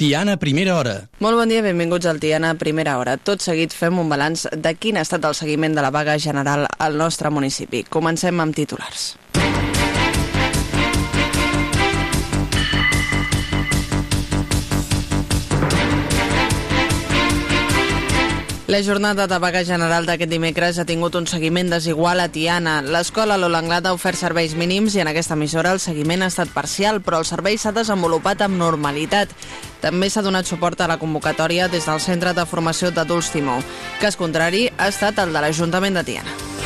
Tiana, primera hora. Molt bon dia, benvinguts al Tiana, primera hora. Tot seguit fem un balanç de quin ha estat el seguiment de la vaga general al nostre municipi. Comencem amb titulars. La jornada de vaga general d'aquest dimecres ha tingut un seguiment desigual a Tiana. L'escola Lola Anglada ha ofert serveis mínims i en aquesta emissora el seguiment ha estat parcial, però el servei s'ha desenvolupat amb normalitat. També s'ha donat suport a la convocatòria des del Centre de Formació d'Adults Timó. Cas contrari ha estat el de l'Ajuntament de Tiana.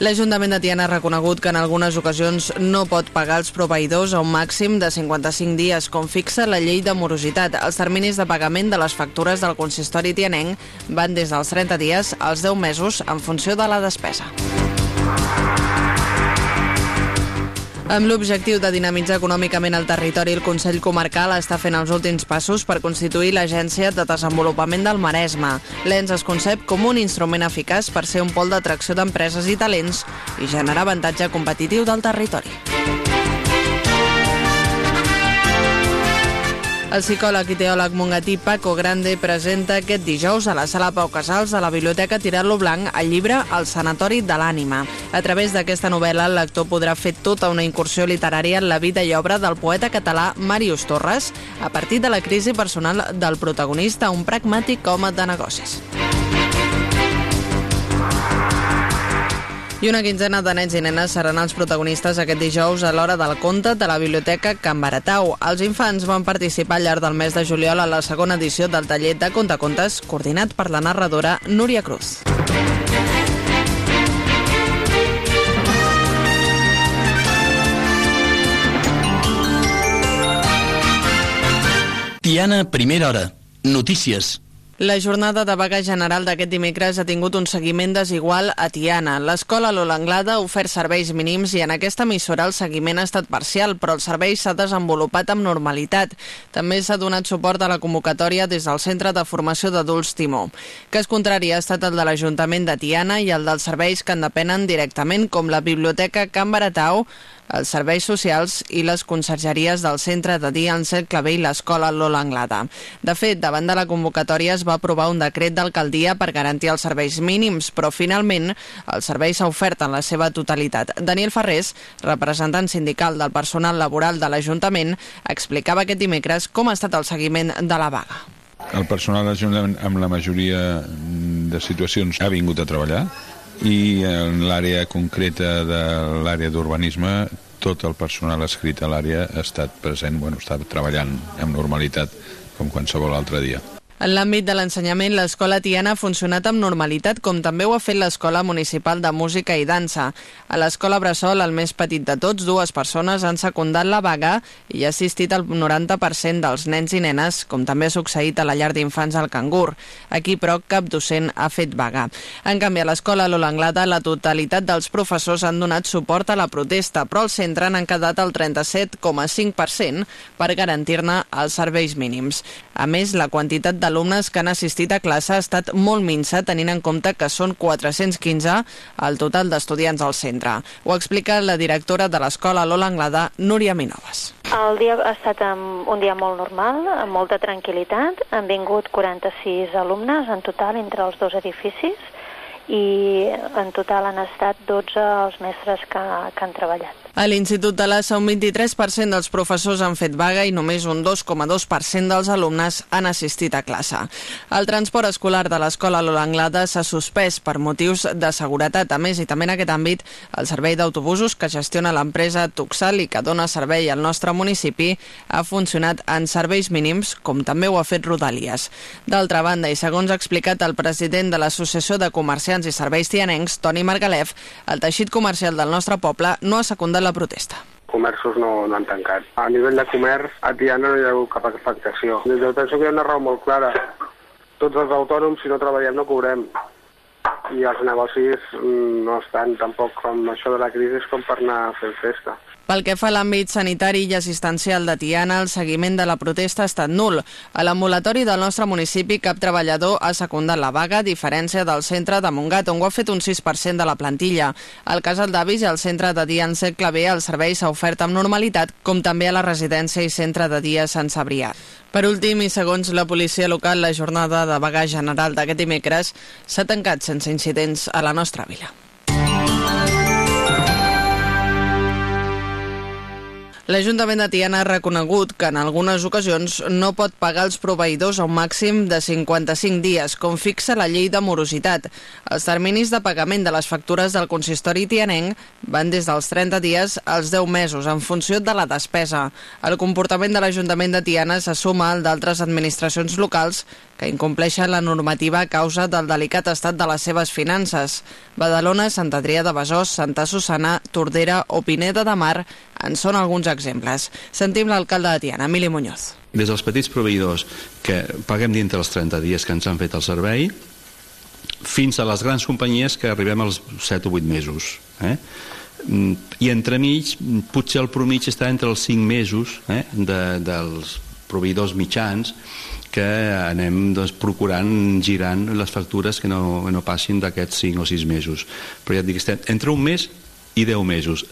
L'Ajuntament de Tiana ha reconegut que en algunes ocasions no pot pagar els proveïdors a un màxim de 55 dies, com fixa la llei de morositat. Els terminis de pagament de les factures del consistori tianenc van des dels 30 dies als 10 mesos en funció de la despesa. Amb l'objectiu de dinamitzar econòmicament el territori, el Consell Comarcal està fent els últims passos per constituir l'Agència de Desenvolupament del Maresme. L'ENS es concep com un instrument eficaç per ser un pol d'atracció d'empreses i talents i generar avantatge competitiu del territori. El psicòleg i teòleg mongatí Paco Grande presenta aquest dijous a la sala Pau Casals de la Biblioteca Tirar-lo Blanc el llibre El sanatori de l'ànima. A través d'aquesta novel·la, el lector podrà fer tota una incursió literària en la vida i obra del poeta català Màrius Torres a partir de la crisi personal del protagonista, un pragmàtic home de negocis. I una quinzena de nens i nenes seran els protagonistes aquest dijous a l'hora del conte de la Biblioteca Can Baratau. Els infants van participar al llarg del mes de juliol a la segona edició del taller de contacontes coordinat per la narradora Núria Cruz. Tiana, primera hora. Notícies. La jornada de vaga general d'aquest dimecres ha tingut un seguiment desigual a Tiana. L'escola Lola Anglada ha ofert serveis mínims i en aquesta emissora el seguiment ha estat parcial, però el servei s'ha desenvolupat amb normalitat. També s'ha donat suport a la convocatòria des del Centre de Formació d'Adults Timó. Cas contrari ha estat el de l'Ajuntament de Tiana i el dels serveis que en depenen directament, com la Biblioteca Can Baratau, els serveis socials i les consergeries del centre de dia Cercle Vell i l'escola Lola Anglada. De fet, davant de la convocatòria es va aprovar un decret d'alcaldia per garantir els serveis mínims, però finalment el servei s'ha ofert en la seva totalitat. Daniel Ferrés, representant sindical del personal laboral de l'Ajuntament, explicava aquest dimecres com ha estat el seguiment de la vaga. El personal de l'Ajuntament, amb la majoria de situacions, ha vingut a treballar i en l'àrea concreta de l'àrea d'urbanisme tot el personal escrit a l'àrea ha estat present, bueno, està treballant amb normalitat com qualsevol altre dia. En l'àmbit de l'ensenyament, l'escola Tiana ha funcionat amb normalitat, com també ho ha fet l'Escola Municipal de Música i Dansa. A l'escola Bressol, el més petit de tots, dues persones han secundat la vaga i ha assistit el 90% dels nens i nenes, com també ha succeït a la llar d'infants al Cangur. Aquí, però, cap docent ha fet vaga. En canvi, a l'escola Lola Anglada, la totalitat dels professors han donat suport a la protesta, però al centre n'han quedat el 37,5% per garantir-ne els serveis mínims. A més, la quantitat de alumnes que han assistit a classe ha estat molt minsa, tenint en compte que són 415 el total d'estudiants al centre. Ho explica la directora de l'escola Lola Anglada, Núria Minoves. El dia ha estat un dia molt normal, amb molta tranquil·litat. Han vingut 46 alumnes en total entre els dos edificis i en total han estat 12 els mestres que, que han treballat. A l'Institut de l'ASA, un 23% dels professors han fet vaga i només un 2,2% dels alumnes han assistit a classe. El transport escolar de l'escola Lola Anglada s'ha suspès per motius de seguretat. A més, i també en aquest àmbit, el servei d'autobusos que gestiona l'empresa Tuxal i que dona servei al nostre municipi ha funcionat en serveis mínims, com també ho ha fet Rodalies. D'altra banda, i segons ha explicat el president de l'Associació de Comerciants i Serveis Tianencs, Toni Margalef, el teixit comercial del nostre poble no ha secundat la protesta comerços no, no han tancat. A nivell de comerç, a Tiana no hi ha hagut cap afectació. Jo penso que hi ha una raó molt clara. Tots els autònoms, si no treballem, no cobrem. I els negocis mm, no estan tampoc amb això de la crisi com per anar fer festa. Pel que fa a l'àmbit sanitari i assistencial de Tiana, el seguiment de la protesta ha estat nul. A l'ambulatori del nostre municipi cap treballador ha secundat la vaga, a diferència del centre de Montgat, on ho ha fet un 6% de la plantilla. Al casal d'avis i al centre de dia en B el servei s'ha ofert amb normalitat, com també a la residència i centre de dia Sant Sabrià. Per últim, i segons la policia local, la jornada de vaga general d'aquest dimecres s'ha tancat sense incidents a la nostra vila. L'Ajuntament de Tiana ha reconegut que en algunes ocasions no pot pagar els proveïdors a un màxim de 55 dies, com fixa la llei de morositat. Els terminis de pagament de les factures del consistori tianenc van des dels 30 dies als 10 mesos, en funció de la despesa. El comportament de l'Ajuntament de Tiana se suma al d'altres administracions locals que incompleixen la normativa a causa del delicat estat de les seves finances. Badalona, Sant Adrià de Besòs, Santa Susana, Tordera o Pineda de Mar en són alguns exemples. Sentim l'alcalde de Tiana, Emili Muñoz. Des dels petits proveïdors que paguem dintre els 30 dies que ens han fet el servei, fins a les grans companyies que arribem als 7 o 8 mesos. Eh? I entremig, potser el promig està entre els 5 mesos eh? de, dels proveïdors mitjans que anem doncs, procurant girant les factures que no, no passin d'aquests 5 o 6 mesos. Però ja et dic, estem entre un mes i 10 mesos.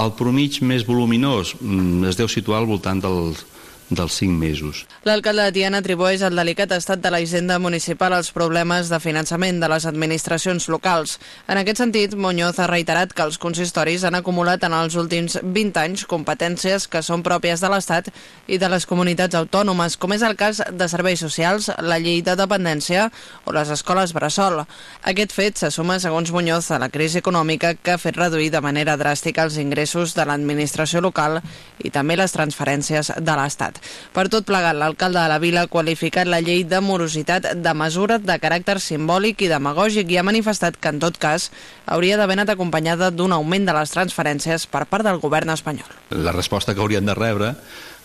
El promig més voluminós mm, es deu situar al voltant dels dels 5 mesos. L'alcalde de Tiana atribueix al delicat estat de la hisenda municipal als problemes de finançament de les administracions locals. En aquest sentit, Muñoz ha reiterat que els consistoris han acumulat en els últims 20 anys competències que són pròpies de l'Estat i de les comunitats autònomes, com és el cas de serveis socials, la llei de dependència o les escoles bressol. Aquest fet se suma, segons Muñoz, a la crisi econòmica que ha fet reduir de manera dràstica els ingressos de l'administració local i també les transferències de l'Estat. Per tot plegat, l'alcalde de la vila ha qualificat la llei de morositat de mesura de caràcter simbòlic i demagògic i ha manifestat que, en tot cas, hauria d'haver anat acompanyada d'un augment de les transferències per part del govern espanyol. La resposta que haurien de rebre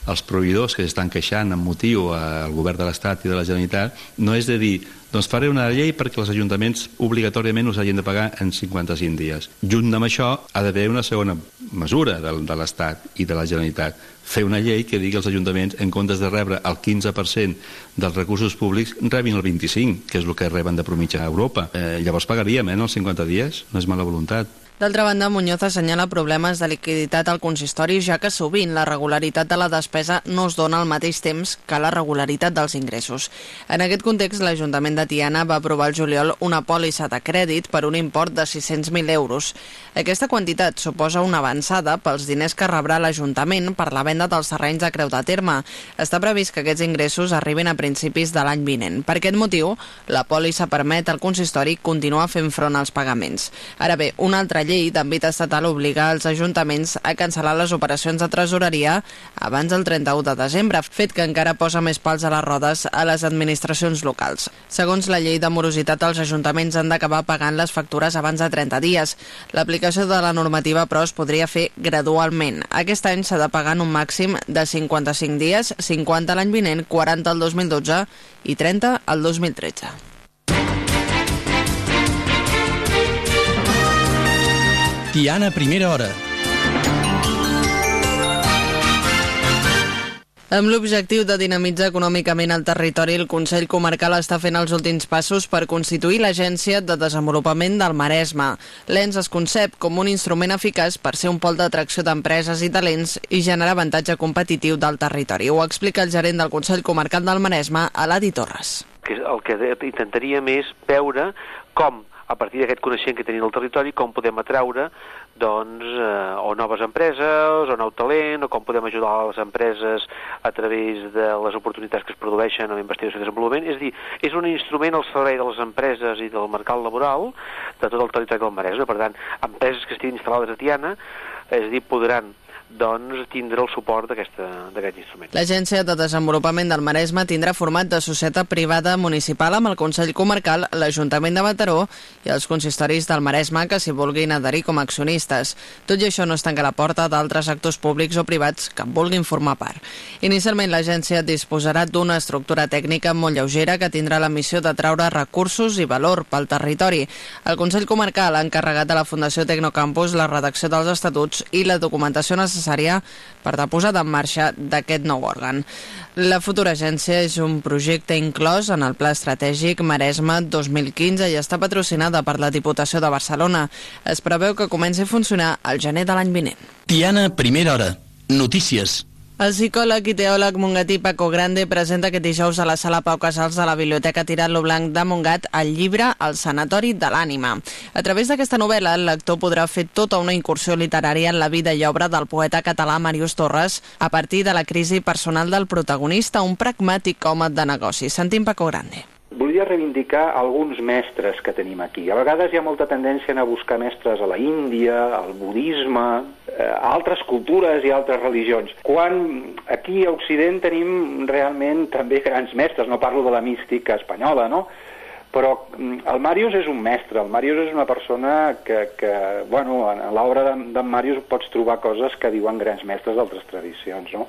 els proveïdors que s'estan queixant amb motiu al govern de l'Estat i de la Generalitat no és de dir doncs faré una llei perquè els ajuntaments obligatòriament us hagin de pagar en 55 dies. Junt amb això ha d'haver una segona mesura de, de l'Estat i de la Generalitat. Fer una llei que digui als ajuntaments en comptes de rebre el 15% dels recursos públics rebin el 25%, que és el que reben de promitja a Europa. Eh, llavors pagaríem eh, en els 50 dies, no és mala voluntat. D'altra banda, Muñoz assenyala problemes de liquiditat al consistori, ja que sovint la regularitat de la despesa no es dona al mateix temps que la regularitat dels ingressos. En aquest context, l'Ajuntament de Tiana va aprovar el juliol una pòlissa de crèdit per un import de 600.000 euros. Aquesta quantitat suposa una avançada pels diners que rebrà l'Ajuntament per la venda dels terrenys de Creu de Terme. Està previst que aquests ingressos arribin a principis de l'any vinent. Per aquest motiu, la pòlissa permet al consistori continuar fent front als pagaments. Ara bé, una altra llei d'àmbit estatal obliga els ajuntaments a cancel·lar les operacions de tresoreria abans del 31 de desembre, fet que encara posa més pals a les rodes a les administracions locals. Segons la llei de morositat, els ajuntaments han d'acabar pagant les factures abans de 30 dies. L'aplicació de la normativa, però, es podria fer gradualment. Aquest any s'ha de pagar en un màxim de 55 dies, 50 l'any vinent, 40 el 2012 i 30 el 2013. Tiana, primera hora. Amb l'objectiu de dinamitzar econòmicament el territori, el Consell Comarcal està fent els últims passos per constituir l'Agència de Desenvolupament del Maresme. L'ENS es concep com un instrument eficaç per ser un pol d'atracció d'empreses i talents i generar avantatge competitiu del territori. Ho explica el gerent del Consell Comarcal del Maresme, Aladi Torres. Que el que intentaríem és veure com a partir d'aquest coneixement que tenim del territori, com podem atraure doncs, eh, o noves empreses, o nou talent, o com podem ajudar les empreses a través de les oportunitats que es produeixen en investigació i desenvolupament. És dir, és un instrument al servei de les empreses i del mercat laboral de tot el territori del Maresme. Per tant, empreses que estiguin instal·lades a Tiana, és a dir, podran doncs tindrà el suport d'aquest instrument. L'Agència de Desenvolupament del Maresme tindrà format de societat privada municipal amb el Consell Comarcal, l'Ajuntament de Mataró i els consistoris del Maresme que s'hi vulguin adherir com a accionistes. Tot i això no es tanca la porta d'altres actors públics o privats que en vulguin formar part. Inicialment l'agència disposarà d'una estructura tècnica molt lleugera que tindrà la missió de traure recursos i valor pel territori. El Consell Comarcal ha encarregat a la Fundació Tecnocampus la redacció dels estatuts i la documentació necessària necessària per la posada en marxa d'aquest nou òrgan. La futura agència és un projecte inclòs en el Pla Estratègic Maresme 2015 i està patrocinada per la Diputació de Barcelona. Es preveu que comenci a funcionar al gener de l'any vinent. Tiana, primera hora. Notícies. El psicòleg i teòleg mongatí Paco Grande presenta aquest dijous a la sala Pau Casals de la Biblioteca Tirant lo Blanc de Montgat el llibre El sanatori de l'ànima. A través d'aquesta novel·la, el lector podrà fer tota una incursió literària en la vida i obra del poeta català Màrius Torres a partir de la crisi personal del protagonista, un pragmàtic home de negoci. Sentim Paco Grande volia reivindicar alguns mestres que tenim aquí. A vegades hi ha molta tendència a a buscar mestres a la Índia, al budisme, eh, a altres cultures i altres religions. Quan aquí a Occident tenim realment també grans mestres, no parlo de la mística espanyola, no? però mm, el Màrius és un mestre, el Màrius és una persona que, que bueno, en l'obra d'en Màrius pots trobar coses que diuen grans mestres d'altres tradicions, no?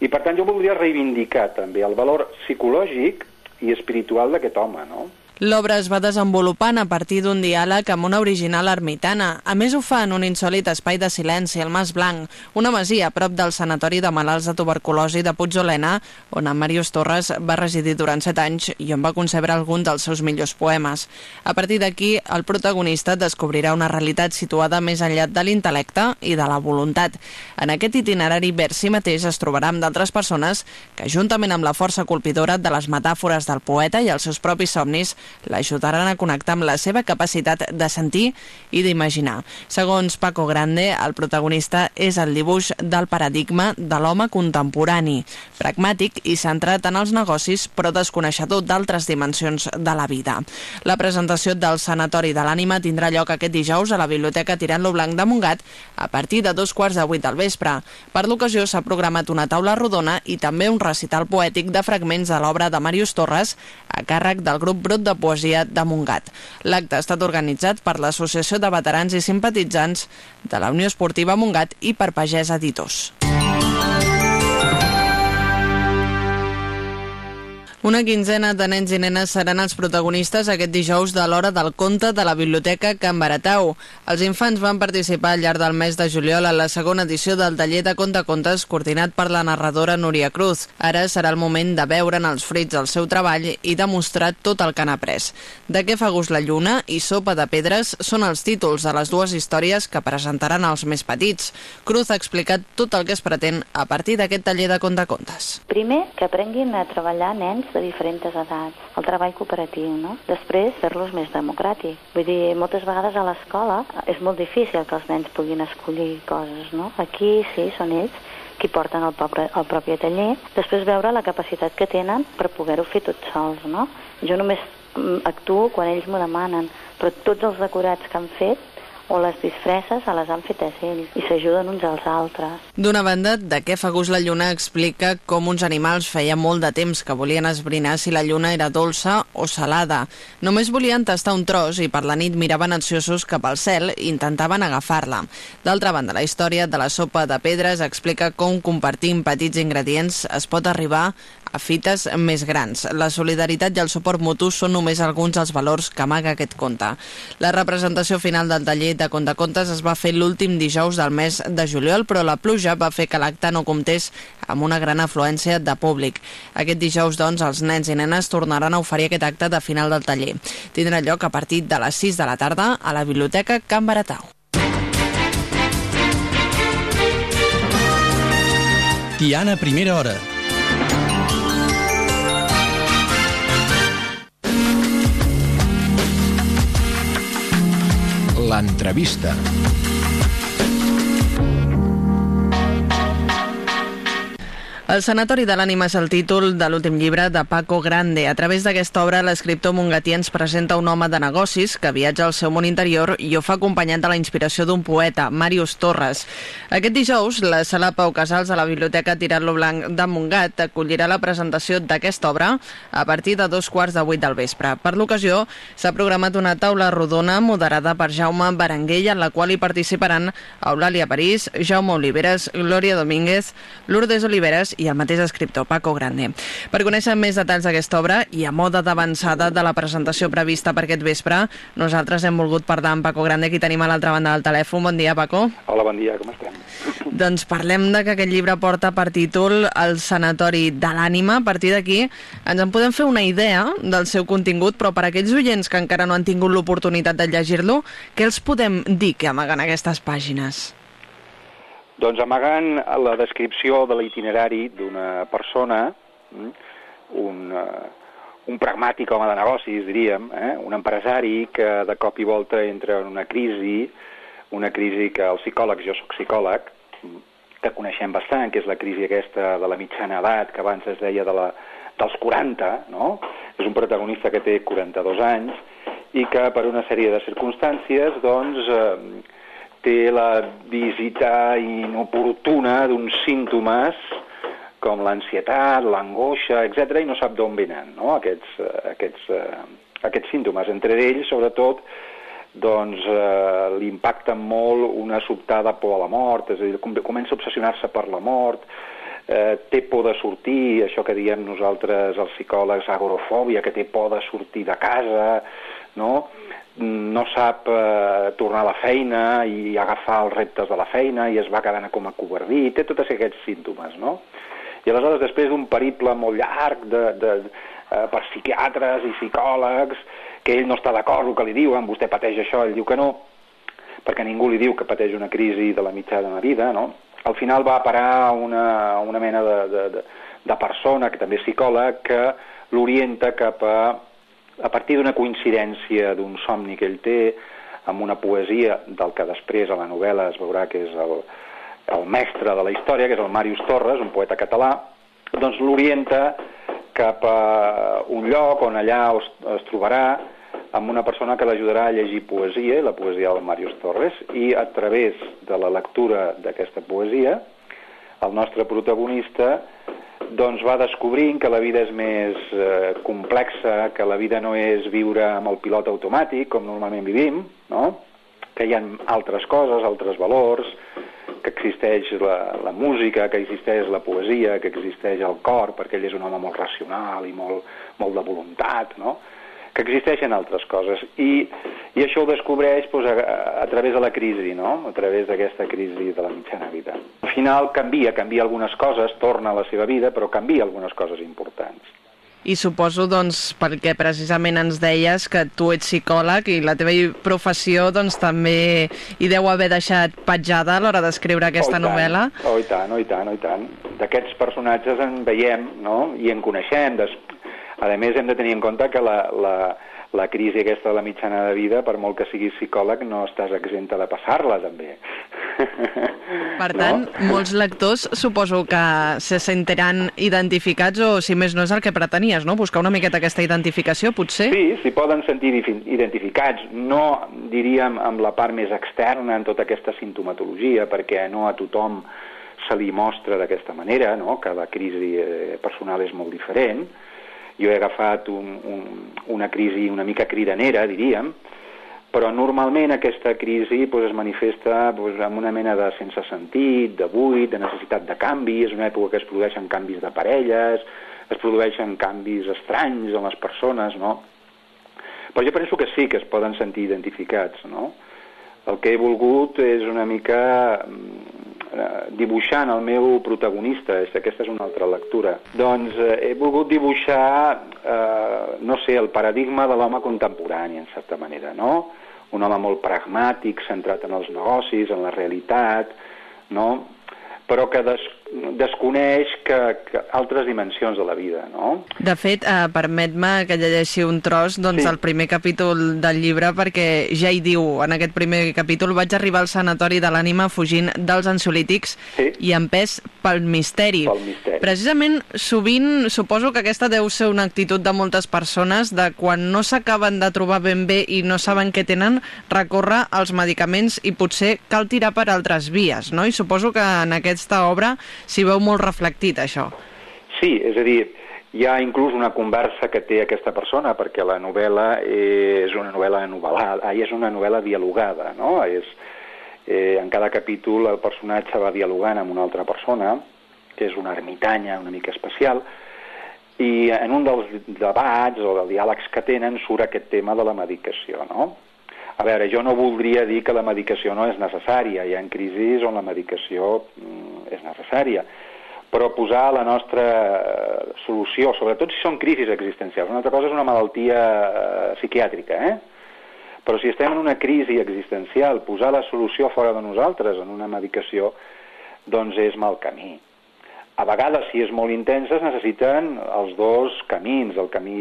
I per tant jo voldria reivindicar també el valor psicològic i espiritual d'aquest home, no? L'obra es va desenvolupant a partir d'un diàleg amb una original ermitana. A més, ho fa en un insòlit espai de silenci, el Mas Blanc, una masia a prop del Sanatori de Malalts de Tuberculosi de Puigolena, on en Màrius Torres va residir durant set anys i on va concebre algun dels seus millors poemes. A partir d'aquí, el protagonista descobrirà una realitat situada més enllà de l'intel·lecte i de la voluntat. En aquest itinerari vers si mateix es trobarà amb d'altres persones que, juntament amb la força colpidora de les metàfores del poeta i els seus propis somnis, l'ajudaran a connectar amb la seva capacitat de sentir i d'imaginar. Segons Paco Grande, el protagonista és el dibuix del paradigma de l'home contemporani, pragmàtic i centrat en els negocis, però desconeixedor d'altres dimensions de la vida. La presentació del Sanatori de l'Ànima tindrà lloc aquest dijous a la Biblioteca Tirant-lo Blanc de Montgat a partir de dos quarts de vuit del vespre. Per l'ocasió s'ha programat una taula rodona i també un recital poètic de fragments de l'obra de Màrius Torres a càrrec del grup Brot de Poesia de Montgat. L'acte ha estat organitzat per l'Associació de Veterans i Simpatitzants de la Unió Esportiva Montgat i per Pagès Editors. Una quinzena de nens i nenes seran els protagonistes aquest dijous de l'hora del conte de la Biblioteca Can Baratau. Els infants van participar al llarg del mes de juliol a la segona edició del taller de conte contes coordinat per la narradora Núria Cruz. Ara serà el moment de veure'n els fruits del seu treball i demostrar tot el que han après. De què fa gust la lluna i sopa de pedres són els títols de les dues històries que presentaran els més petits. Cruz ha explicat tot el que es pretén a partir d'aquest taller de conte contes. Primer, que aprenguin a treballar nens de diferents edats, el treball cooperatiu, no? Després, fer-los més democràtic. Vull dir, moltes vegades a l'escola és molt difícil que els nens puguin escollir coses, no? Aquí sí, són ells qui porten el, pobre, el propi taller, després veure la capacitat que tenen per poder-ho fer tots sols, no? Jo només mm, actuo quan ells m'ho demanen, però tots els decorats que han fet o les disfresses se les han fetes ells i s'ajuden uns als altres. D'una banda, de què fa gust la lluna explica com uns animals feia molt de temps que volien esbrinar si la lluna era dolça o salada. Només volien tastar un tros i per la nit miraven ansiosos cap al cel i intentaven agafar-la. D'altra banda, la història de la sopa de pedres explica com compartint petits ingredients es pot arribar a fites més grans. La solidaritat i el suport mutu són només alguns dels valors que amaga aquest conte. La representació final del taller de contes es va fer l'últim dijous del mes de juliol, però la pluja va fer que l'acte no comptés amb una gran afluència de públic. Aquest dijous, doncs, els nens i nenes tornaran a oferir aquest acte de final del taller. Tindrà lloc a partir de les 6 de la tarda a la Biblioteca Can Baratau. Tiana, primera hora. L'entrevista. El Sanatori de l'Ànima és el títol de l'últim llibre de Paco Grande. A través d'aquesta obra, l'escriptor mongatí ens presenta un home de negocis que viatja al seu món interior i ho fa acompanyat de la inspiració d'un poeta, Màrius Torres. Aquest dijous, la sala Pau Casals de la Biblioteca Tirat-lo Blanc de Montgat acollirà la presentació d'aquesta obra a partir de dos quarts de vuit del vespre. Per l'ocasió, s'ha programat una taula rodona moderada per Jaume Berenguell, en la qual hi participaran Eulàlia París, Jaume Oliveres, Glòria Domínguez, Lourdes Oliveres i el mateix escriptor, Paco Grande. Per conèixer més detalls d'aquesta obra i a moda d'avançada de la presentació prevista per aquest vespre, nosaltres hem volgut parlar amb Paco Grande, qui tenim a l'altra banda del telèfon. Bon dia, Paco. Hola, bon dia, com estem? Doncs parlem de que aquest llibre porta per títol El sanatori de l'ànima. A partir d'aquí ens en podem fer una idea del seu contingut, però per a aquells oients que encara no han tingut l'oportunitat de llegir-lo, què els podem dir que amaguen aquestes pàgines? Doncs amagant la descripció de l'itinerari d'una persona, mm, un, uh, un pragmàtic home de negocis, diríem, eh? un empresari que de cop i volta entra en una crisi, una crisi que els psicòlegs, jo sóc psicòleg, mm, que coneixem bastant, que és la crisi aquesta de la mitjana edat, que abans es deia de la, dels 40, no? És un protagonista que té 42 anys i que per una sèrie de circumstàncies, doncs, eh, té la visita inoportuna d'uns símptomes com l'ansietat, l'angoixa, etc i no sap d'on venen no? aquests, eh, aquests, uh, aquests símptomes. Entre ells, sobretot, doncs uh, li molt una sobtada por a la mort, és a dir, comença a obsessionar-se per la mort, uh, té por de sortir, això que diem nosaltres els psicòlegs, agorofòbia, que té por de sortir de casa, no? no sap eh, tornar a la feina i agafar els reptes de la feina i es va quedant com a covardí, té tots aquests símptomes, no? I aleshores, després d'un periple molt llarg de, de, eh, per psiquiatres i psicòlegs, que ell no està d'acord el que li diuen, vostè pateix això, ell diu que no, perquè ningú li diu que pateix una crisi de la mitjà de la vida, no? Al final va parar una, una mena de, de, de, de persona, que també és psicòleg, que l'orienta cap a a partir d'una coincidència d'un somni que ell té amb una poesia del que després a la novel·la es veurà que és el, el mestre de la història, que és el Màrius Torres, un poeta català, doncs l'orienta cap a un lloc on allà es, es trobarà amb una persona que l'ajudarà a llegir poesia, la poesia del Màrius Torres, i a través de la lectura d'aquesta poesia, el nostre protagonista doncs va descobrint que la vida és més eh, complexa, que la vida no és viure amb el pilot automàtic, com normalment vivim, no? que hi ha altres coses, altres valors, que existeix la, la música, que existeix la poesia, que existeix el cor, perquè ell és un home molt racional i molt, molt de voluntat, no? Que existeixen altres coses. I, i això ho descobreix doncs, a, a través de la crisi, no? a través d'aquesta crisi de la mitjana vida. Al final canvia, canvia algunes coses, torna a la seva vida, però canvia algunes coses importants. I suposo, doncs, perquè precisament ens deies que tu ets psicòleg i la teva professió, doncs, també hi deu haver deixat petjada a l'hora d'escriure aquesta oh, novel·la. Oh, i tant, oh, i tant, oh, i tant. D'aquests personatges en veiem, no?, i en coneixem, des a més, hem de tenir en compte que la, la, la crisi aquesta de la mitjana de vida, per molt que siguis psicòleg, no estàs exempta de passar-la, també. Per tant, no? molts lectors suposo que se sentiran identificats o, si més no, és el que pretenies, no? Buscar una miqueta aquesta identificació, potser? Sí, s'hi poden sentir identificats. No, diríem, amb la part més externa, en tota aquesta sintomatologia, perquè no a tothom se li mostra d'aquesta manera, no? Cada crisi eh, personal és molt diferent, jo he agafat un, un, una crisi una mica cridanera, diríem, però normalment aquesta crisi pues, es manifesta pues, amb una mena de sense sentit, de buit, de necessitat de canvi, és una època que es produeixen canvis de parelles, es produeixen canvis estranys en les persones, no? Però jo penso que sí que es poden sentir identificats, no? El que he volgut és una mica Eh, dibuixant el meu protagonista, és, aquesta és una altra lectura, doncs eh, he volgut dibuixar, eh, no sé, el paradigma de l'home contemporani, en certa manera, no? Un home molt pragmàtic, centrat en els negocis, en la realitat, no? però que des, desconeix que, que altres dimensions de la vida, no? De fet, eh, permet-me que llegeixi un tros doncs, sí. el primer capítol del llibre, perquè ja hi diu, en aquest primer capítol, vaig arribar al sanatori de l'ànima fugint dels ansiolítics sí. i empès pel misteri. Pel misteri. Precisament, sovint, suposo que aquesta deu ser una actitud de moltes persones, de quan no s'acaben de trobar ben bé i no saben què tenen, recórrer als medicaments i potser cal tirar per altres vies, no? I suposo que en aquest aquesta obra s'hi veu molt reflectit, això. Sí, és a dir, hi ha inclús una conversa que té aquesta persona, perquè la novel·la és una novel·la novel·lada, és una novel·la dialogada, no? És, eh, en cada capítol el personatge va dialogant amb una altra persona, que és una ermitanya una mica especial, i en un dels debats o dels diàlegs que tenen surt aquest tema de la medicació, no? A veure, jo no voldria dir que la medicació no és necessària, hi ha crisis on la medicació mm, és necessària, però posar la nostra eh, solució, sobretot si són crisis existencials, una altra cosa és una malaltia eh, psiquiàtrica, eh? però si estem en una crisi existencial, posar la solució fora de nosaltres en una medicació, doncs és mal camí. A vegades, si és molt intensa, es necessiten els dos camins, el camí,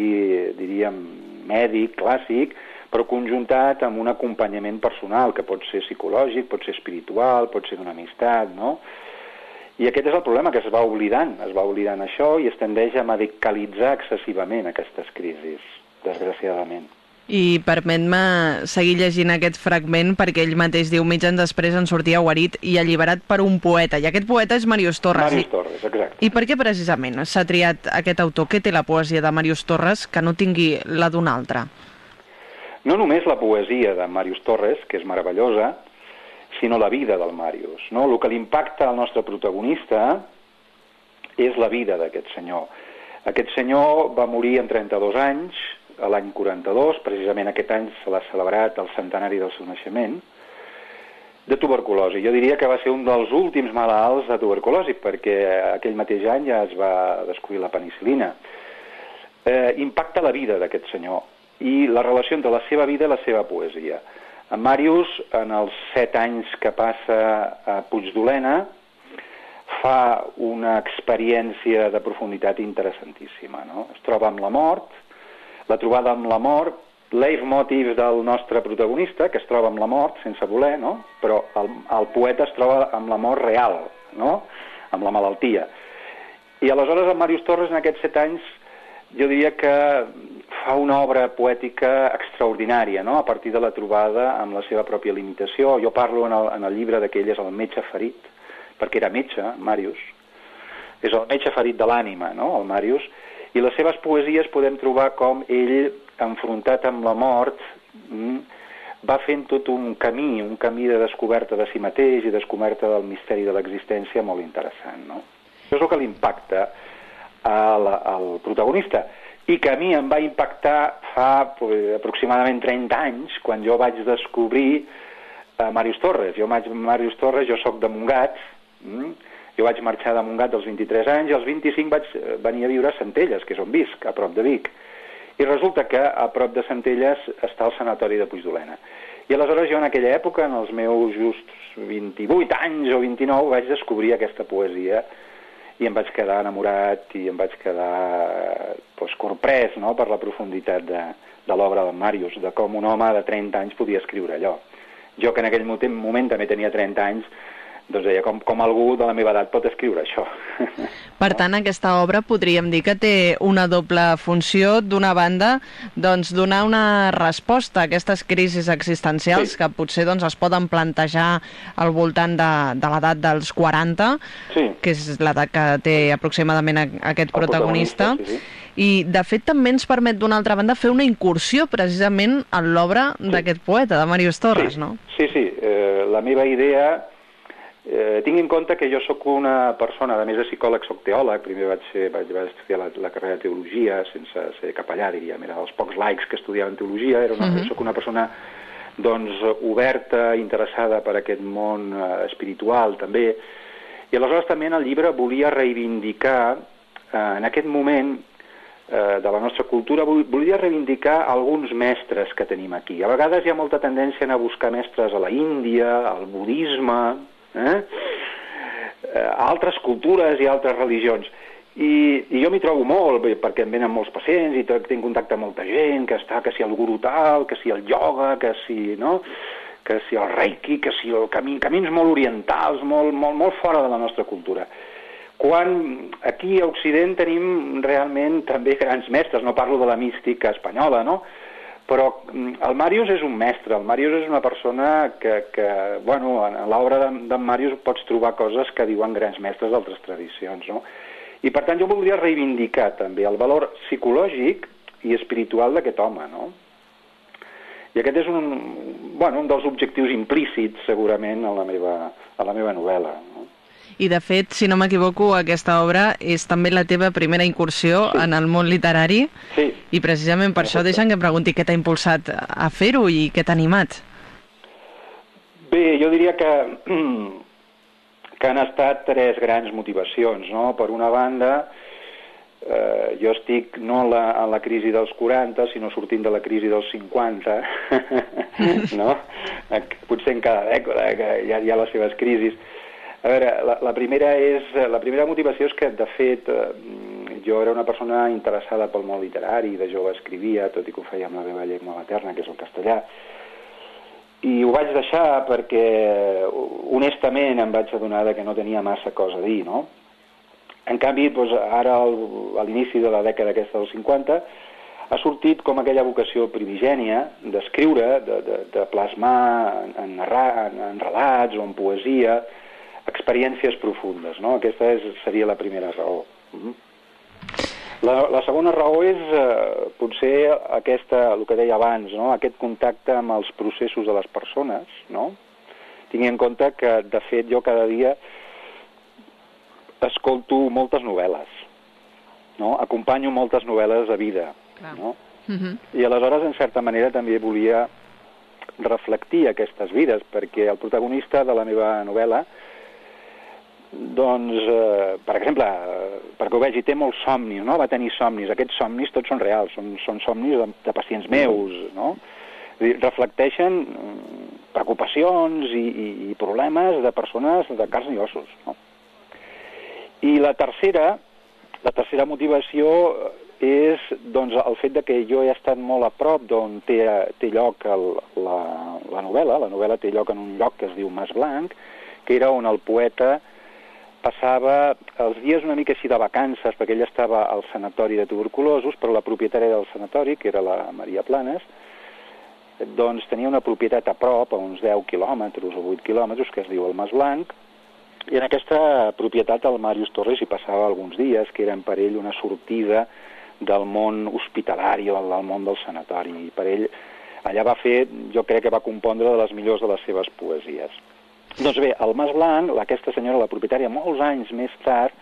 diríem, mèdic, clàssic, però conjuntat amb un acompanyament personal, que pot ser psicològic, pot ser espiritual, pot ser d'una amistat, no? I aquest és el problema, que es va oblidant, es va oblidant això i es tendeix a medicalitzar excessivament aquestes crisis, desgraciadament. I permet-me seguir llegint aquest fragment perquè ell mateix diu mig anys després en sortia guarit i alliberat per un poeta. I aquest poeta és Màrius Torres. Màrius Torres, exacte. I per què precisament s'ha triat aquest autor? Què té la poesia de Màrius Torres que no tingui la d'un altre? No només la poesia de Màrius Torres, que és meravellosa, sinó la vida del Màrius. No? El que l'impacta al nostre protagonista és la vida d'aquest senyor. Aquest senyor va morir en 32 anys, a l'any 42, precisament aquest any se l'ha celebrat el centenari del seu naixement, de tuberculosi. Jo diria que va ser un dels últims malalts de tuberculosi, perquè aquell mateix any ja es va descobrir la penicilina. Eh, impacta la vida d'aquest senyor i la relació entre la seva vida i la seva poesia. En Màrius, en els set anys que passa a Puigdolena, fa una experiència de profunditat interessantíssima. No? Es troba amb la mort, la trobada amb la mort, leitmotiv del nostre protagonista, que es troba amb la mort sense voler, no? però el, el poeta es troba amb la mort real, no? amb la malaltia. I aleshores el Màrius Torres en aquests set anys jo diria que fa una obra poètica extraordinària, no? a partir de la trobada amb la seva pròpia limitació. Jo parlo en el, en el llibre d'aquell és el metge ferit, perquè era metge, Màrius, és el metge ferit de l'ànima, no? el Màrius, i les seves poesies podem trobar com ell, enfrontat amb la mort, mm, va fent tot un camí, un camí de descoberta de si mateix i descoberta del misteri de l'existència molt interessant. No? Això és el que l'impacta al, al protagonista i que a mi em va impactar fa pues, aproximadament 30 anys, quan jo vaig descobrir a Màrius Torres. Jo, Màrius Torres, jo sóc de Montgat, mm? Jo vaig marxar de Montgat als 23 anys i als 25 vaig eh, venir a viure a Centelles, que és on visc, a prop de Vic. I resulta que a prop de Centelles està el sanatori de Puigdolena. I aleshores jo en aquella època, en els meus just 28 anys o 29, vaig descobrir aquesta poesia i em vaig quedar enamorat i em vaig quedar pues, corprès no?, per la profunditat de, de l'obra de Màrius, de com un home de 30 anys podia escriure allò. Jo, que en aquell moment també tenia 30 anys, doncs deia, com, com algú de la meva edat pot escriure això? Per tant, aquesta obra podríem dir que té una doble funció. D'una banda, doncs, donar una resposta a aquestes crisis existencials sí. que potser doncs, es poden plantejar al voltant de, de l'edat dels 40, sí. que és l'edat que té aproximadament aquest El protagonista. protagonista sí, sí. I, de fet, també ens permet, d'una altra banda, fer una incursió precisament en l'obra sí. d'aquest poeta, de Màrius Torres, sí. no? Sí, sí. Eh, la meva idea Eh, tinc en compte que jo sóc una persona, a més de psicòleg, sóc teòleg, primer vaig, ser, vaig, vaig estudiar la, la carrera de teologia sense ser capellà, diríem, era dels pocs laics que estudiaven teologia, era una, mhm. -huh. sóc una persona doncs, oberta, interessada per aquest món eh, espiritual també, i aleshores també en el llibre volia reivindicar, eh, en aquest moment eh, de la nostra cultura, volia reivindicar alguns mestres que tenim aquí. A vegades hi ha molta tendència a anar a buscar mestres a la Índia, al budisme, eh? eh? altres cultures i altres religions. I, i jo m'hi trobo molt, perquè em venen molts pacients i tinc contacte amb molta gent, que està, que si el guru tal, que si el ioga, que si, no?, que si el reiki, que si el camí, camins molt orientals, molt, molt, molt fora de la nostra cultura. Quan aquí a Occident tenim realment també grans mestres, no parlo de la mística espanyola, no?, però mm, el Màrius és un mestre, el Màrius és una persona que, que bueno, en l'obra d'en Màrius pots trobar coses que diuen grans mestres d'altres tradicions, no? I per tant jo voldria reivindicar també el valor psicològic i espiritual d'aquest home, no? I aquest és un, bueno, un dels objectius implícits, segurament, a la meva, a la meva novel·la. No? I, de fet, si no m'equivoco, aquesta obra és també la teva primera incursió sí. en el món literari. Sí. I precisament per això deixen que em pregunti què t'ha impulsat a fer-ho i què t'ha animat. Bé, jo diria que, que han estat tres grans motivacions, no? Per una banda, eh, jo estic no en la, en la crisi dels 40, sinó sortint de la crisi dels 50, no? Potser en cada dècada, que hi ha, hi ha les seves crisis. A veure, la, la, primera és, la primera motivació és que, de fet, eh, jo era una persona interessada pel món literari, de jove escrivia, tot i que ho feia amb la meva llengua materna, que és el castellà, i ho vaig deixar perquè honestament em vaig adonar que no tenia massa cosa a dir, no? En canvi, doncs, ara a l'inici de la dècada aquesta dels 50 ha sortit com aquella vocació primigènia d'escriure, de, de, de plasmar en, en, narrar, en, en relats o en poesia experiències profundes, no? Aquesta és, seria la primera raó. Mm -hmm. La, la segona raó és eh, potser aquesta, el que deia abans, no? aquest contacte amb els processos de les persones, no? Tingui en compte que, de fet, jo cada dia escolto moltes novel·les, no? Acompanyo moltes novel·les de vida, Clar. no? Uh mhm. -huh. I aleshores, en certa manera, també volia reflectir aquestes vides, perquè el protagonista de la meva novel·la doncs, eh, per exemple, perquè ho vegi, té molts somnis, no? Va tenir somnis. Aquests somnis tots són reals, són, són somnis de, de pacients meus, no? Dir, reflecteixen mm, preocupacions i, i, i problemes de persones de carn i ossos, no? I la tercera, la tercera motivació és doncs, el fet de que jo he estat molt a prop d'on té, té lloc el, la, la novel·la. La novel·la té lloc en un lloc que es diu Mas Blanc, que era on el poeta passava els dies una mica així de vacances, perquè ell estava al sanatori de tuberculosos, però la propietària del sanatori, que era la Maria Planes, doncs tenia una propietat a prop, a uns 10 quilòmetres o 8 quilòmetres, que es diu el Mas Blanc, i en aquesta propietat el Màrius Torres hi passava alguns dies, que eren per ell una sortida del món hospitalari o del món del sanatori. I per ell allà va fer, jo crec que va compondre de les millors de les seves poesies. Doncs bé, el Mas Blanc, aquesta senyora, la propietària, molts anys més tard,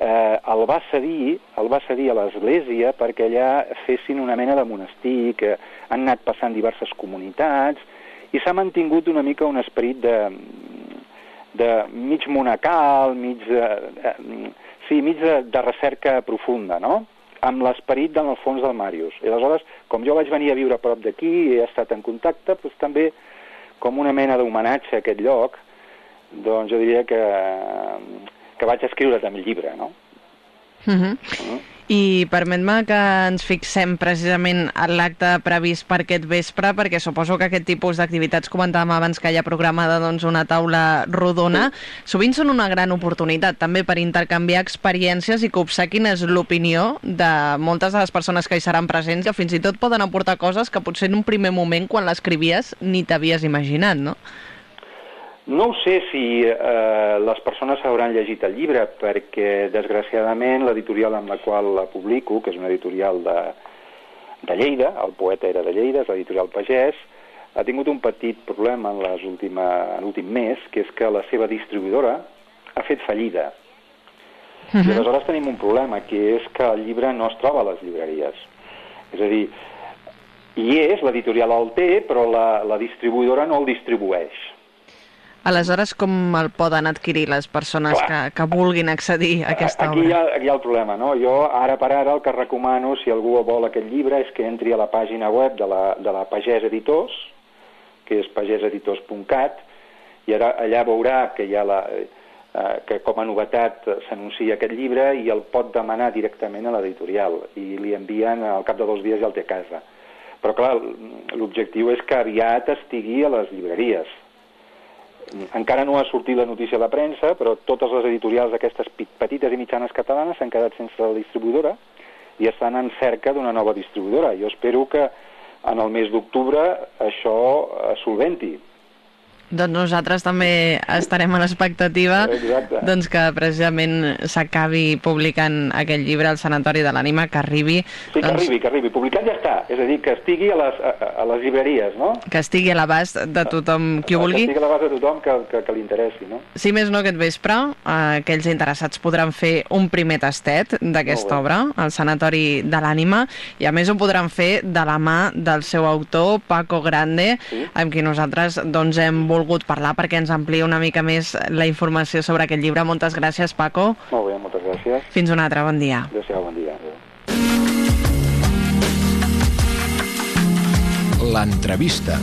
eh, el va cedir, el va cedir a l'església perquè allà fessin una mena de monestir, que han anat passant diverses comunitats, i s'ha mantingut una mica un esperit de, de mig monacal, mig de, de, sí, mig de, de recerca profunda, no?, amb l'esperit del fons del Màrius. I aleshores, com jo vaig venir a viure a prop d'aquí i he estat en contacte, doncs també com una mena d'homenatge a aquest lloc, doncs jo diria que, que vaig escriure també el llibre, no? Uh -huh. Uh -huh. I permet-me que ens fixem precisament en l'acte previst per aquest vespre, perquè suposo que aquest tipus d'activitats, comentàvem abans que hi ha programada doncs, una taula rodona, sovint són una gran oportunitat també per intercanviar experiències i copsar quina és l'opinió de moltes de les persones que hi seran presents, que fins i tot poden aportar coses que potser en un primer moment, quan l'escrivies, ni t'havies imaginat, no? No ho sé si eh, les persones hauran llegit el llibre, perquè, desgraciadament, l'editorial amb la qual la publico, que és una editorial de, de Lleida, el poeta era de Lleida, és l'editorial Pagès, ha tingut un petit problema en l'últim mes, que és que la seva distribuïdora ha fet fallida. Uh -huh. I aleshores tenim un problema, que és que el llibre no es troba a les llibreries. És a dir, hi és, l'editorial el té, però la, la distribuïdora no el distribueix. Aleshores, com el poden adquirir les persones que, que vulguin accedir a aquesta aquí obra? Hi ha, aquí hi ha el problema, no? Jo, ara per ara, el que recomano, si algú vol aquest llibre, és que entri a la pàgina web de la, de la Pagès Editors, que és pageseditors.cat, i ara allà veurà que hi ha la, eh, que com a novetat s'anuncia aquest llibre i el pot demanar directament a l'editorial i li envien al cap de dos dies i el té a casa. Però clar, l'objectiu és que aviat estigui a les llibreries, encara no ha sortit la notícia a la premsa, però totes les editorials d'aquestes petites i mitjanes catalanes s'han quedat sense la distribuïdora i estan en cerca d'una nova distribuïdora. Jo espero que en el mes d'octubre això es solventi. Doncs nosaltres també estarem a l'expectativa doncs que precisament s'acabi publicant aquest llibre al Sanatori de l'Ànima, que arribi, Sí, que doncs, arribi, que arribi. Publicat ja està. És a dir, que estigui a les, a, a les llibreries, no? que estigui a l'abast de tothom qui ho Que vulgui. estigui a l'abast de tothom que, que, que li interessi, no? Si més no, aquest vespre, eh, aquells interessats podran fer un primer tastet d'aquesta obra, al Sanatori de l'Ànima, i a més ho podran fer de la mà del seu autor, Paco Grande, Sí. amb qui nosaltres doncs, hem volgut parlar perquè ens amplia una mica més la informació sobre aquest llibre. Moltes gràcies, Paco. Molt bé, moltes gràcies. Fins un altre, bon dia. Adéu-siau, bon dia. Adéu. L'entrevista.